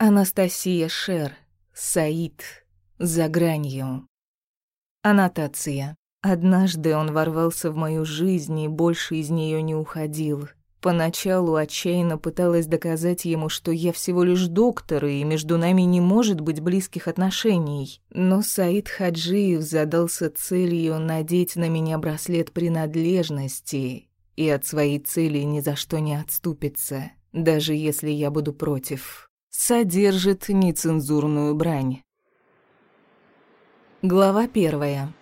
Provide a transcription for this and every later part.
Анастасия Шер. Саид. За гранью. Аннотация. Однажды он ворвался в мою жизнь и больше из нее не уходил. Поначалу отчаянно пыталась доказать ему, что я всего лишь доктор, и между нами не может быть близких отношений. Но Саид Хаджиев задался целью надеть на меня браслет принадлежности и от своей цели ни за что не отступится, даже если я буду против. Содержит нецензурную брань. Глава первая.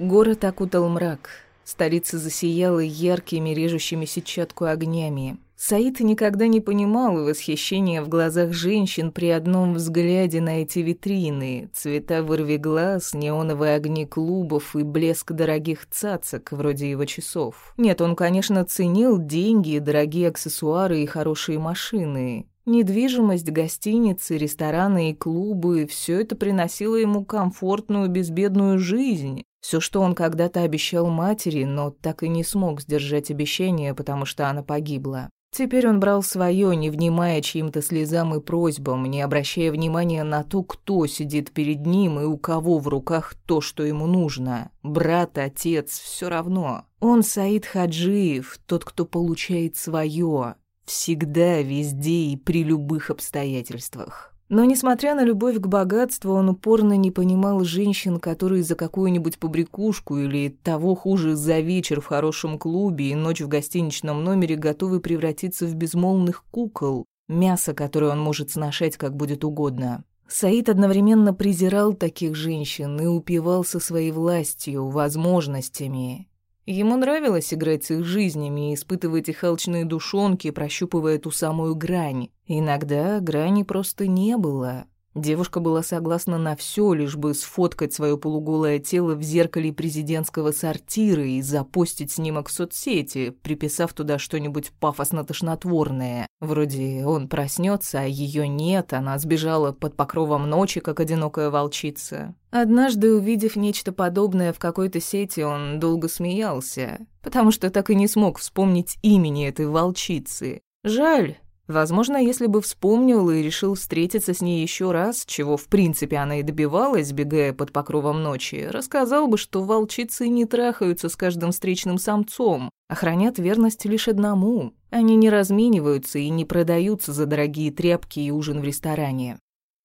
Город окутал мрак. Столица засияла яркими, режущими сетчатку огнями. Саид никогда не понимал восхищения в глазах женщин при одном взгляде на эти витрины. Цвета вырви глаз, неоновые огни клубов и блеск дорогих цацок, вроде его часов. Нет, он, конечно, ценил деньги, дорогие аксессуары и хорошие машины. Недвижимость, гостиницы, рестораны и клубы – все это приносило ему комфортную, безбедную жизнь. Все, что он когда-то обещал матери, но так и не смог сдержать обещание, потому что она погибла. Теперь он брал свое, не внимая чьим-то слезам и просьбам, не обращая внимания на то, кто сидит перед ним и у кого в руках то, что ему нужно. Брат, отец, все равно. Он Саид Хаджиев, тот, кто получает свое. Всегда, везде и при любых обстоятельствах. Но, несмотря на любовь к богатству, он упорно не понимал женщин, которые за какую-нибудь побрякушку или, того хуже, за вечер в хорошем клубе и ночь в гостиничном номере готовы превратиться в безмолвных кукол, мясо, которое он может сношать как будет угодно. Саид одновременно презирал таких женщин и упивался своей властью, возможностями. Ему нравилось играть с их жизнями и испытывать их алчные душонки, прощупывая ту самую грань. Иногда грани просто не было. Девушка была согласна на все, лишь бы сфоткать свое полуголое тело в зеркале президентского сортира и запостить снимок в соцсети, приписав туда что-нибудь пафосно-тошнотворное. Вроде он проснется, а ее нет, она сбежала под покровом ночи, как одинокая волчица. Однажды, увидев нечто подобное в какой-то сети, он долго смеялся, потому что так и не смог вспомнить имени этой волчицы. Жаль, Возможно, если бы вспомнил и решил встретиться с ней еще раз, чего в принципе она и добивалась, бегая под покровом ночи, рассказал бы, что волчицы не трахаются с каждым встречным самцом, а хранят верность лишь одному. Они не размениваются и не продаются за дорогие тряпки и ужин в ресторане.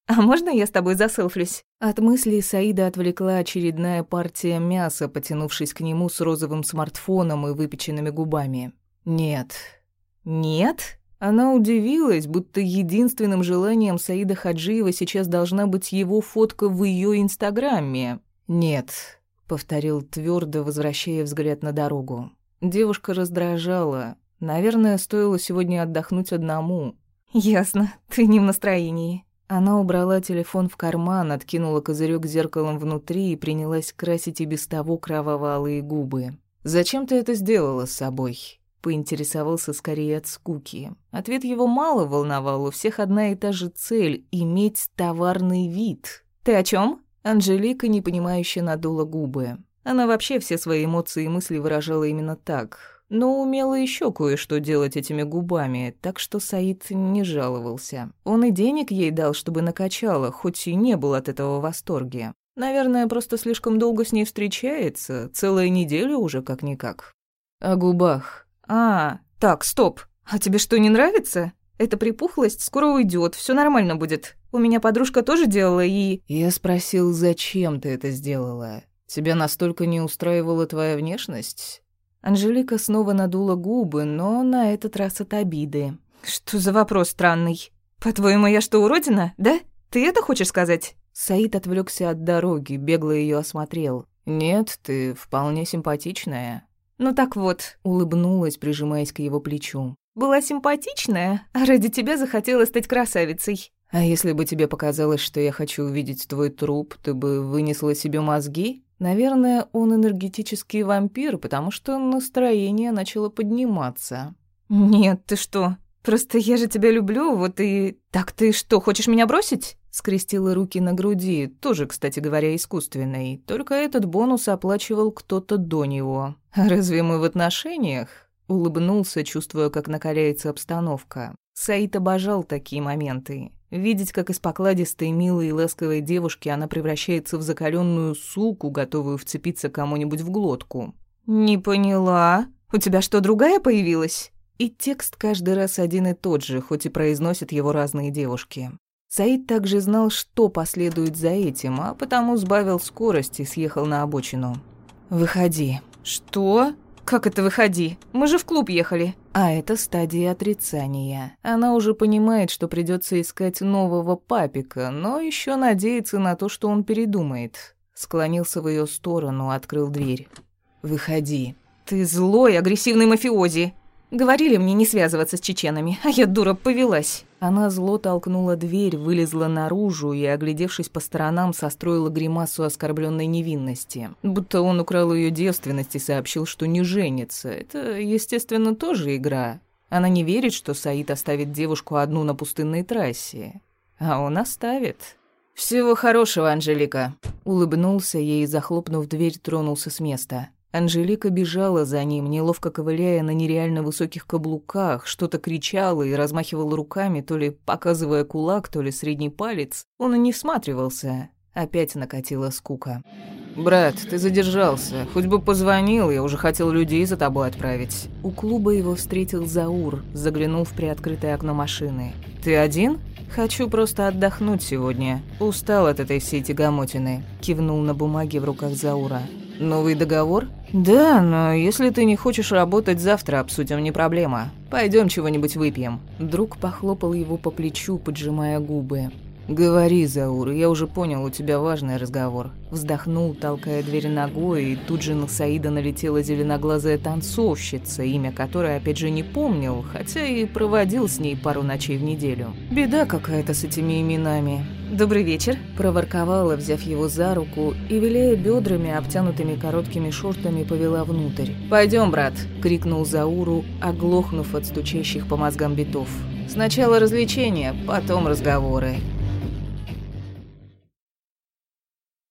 «А можно я с тобой заселфлюсь?» От мысли Саида отвлекла очередная партия мяса, потянувшись к нему с розовым смартфоном и выпеченными губами. «Нет». «Нет?» Она удивилась, будто единственным желанием Саида Хаджиева сейчас должна быть его фотка в ее инстаграме. «Нет», — повторил твердо, возвращая взгляд на дорогу. Девушка раздражала. Наверное, стоило сегодня отдохнуть одному. «Ясно, ты не в настроении». Она убрала телефон в карман, откинула козырек зеркалом внутри и принялась красить и без того кроваво-алые губы. «Зачем ты это сделала с собой?» Поинтересовался скорее от скуки. Ответ его мало волновал, у всех одна и та же цель — иметь товарный вид. «Ты о чем? Анжелика, непонимающе надула губы. Она вообще все свои эмоции и мысли выражала именно так. Но умела еще кое-что делать этими губами, так что Саид не жаловался. Он и денег ей дал, чтобы накачала, хоть и не был от этого в восторге. Наверное, просто слишком долго с ней встречается, целая неделя уже как-никак. О губах. «А, так, стоп. А тебе что, не нравится? Эта припухлость скоро уйдет, все нормально будет. У меня подружка тоже делала и...» Я спросил, зачем ты это сделала? Тебя настолько не устраивала твоя внешность? Анжелика снова надула губы, но на этот раз от обиды. «Что за вопрос странный? По-твоему, я что, уродина, да? Ты это хочешь сказать?» Саид отвлекся от дороги, бегло ее осмотрел. «Нет, ты вполне симпатичная. «Ну так вот», — улыбнулась, прижимаясь к его плечу. «Была симпатичная, а ради тебя захотела стать красавицей». «А если бы тебе показалось, что я хочу увидеть твой труп, ты бы вынесла себе мозги?» Наверное, он энергетический вампир, потому что настроение начало подниматься. «Нет, ты что? Просто я же тебя люблю, вот и... Так ты что, хочешь меня бросить?» Скрестила руки на груди, тоже, кстати говоря, искусственный. Только этот бонус оплачивал кто-то до него. «Разве мы в отношениях?» Улыбнулся, чувствуя, как накаляется обстановка. Саид обожал такие моменты. Видеть, как из покладистой, милой и ласковой девушки она превращается в закаленную суку, готовую вцепиться кому-нибудь в глотку. «Не поняла. У тебя что, другая появилась?» И текст каждый раз один и тот же, хоть и произносят его разные девушки. Саид также знал, что последует за этим, а потому сбавил скорость и съехал на обочину. «Выходи». «Что? Как это выходи? Мы же в клуб ехали». А это стадия отрицания. Она уже понимает, что придется искать нового папика, но еще надеется на то, что он передумает. Склонился в ее сторону, открыл дверь. «Выходи». «Ты злой, агрессивный мафиози. Говорили мне не связываться с чеченами, а я, дура, повелась». Она зло толкнула дверь, вылезла наружу и, оглядевшись по сторонам, состроила гримасу оскорбленной невинности. Будто он украл ее девственность и сообщил, что не женится. Это, естественно, тоже игра. Она не верит, что Саид оставит девушку одну на пустынной трассе. А он оставит. «Всего хорошего, Анжелика», — улыбнулся ей и, захлопнув дверь, тронулся с места. Анжелика бежала за ним, неловко ковыляя на нереально высоких каблуках, что-то кричала и размахивала руками, то ли показывая кулак, то ли средний палец. Он и не всматривался. Опять накатила скука. «Брат, ты задержался. Хоть бы позвонил, я уже хотел людей за тобой отправить». У клуба его встретил Заур, заглянул в приоткрытое окно машины. «Ты один?» «Хочу просто отдохнуть сегодня. Устал от этой всей тягомотины», — кивнул на бумаге в руках Заура. «Новый договор?» «Да, но если ты не хочешь работать завтра, обсудим, не проблема. Пойдем чего-нибудь выпьем». Друг похлопал его по плечу, поджимая губы. «Говори, Заур, я уже понял, у тебя важный разговор». Вздохнул, толкая дверь ногой, и тут же на Саида налетела зеленоглазая танцовщица, имя которой опять же не помнил, хотя и проводил с ней пару ночей в неделю. Беда какая-то с этими именами. «Добрый вечер», – проворковала, взяв его за руку, и, виляя бедрами, обтянутыми короткими шортами, повела внутрь. Пойдем, брат», – крикнул Зауру, оглохнув от стучащих по мозгам битов. «Сначала развлечения, потом разговоры».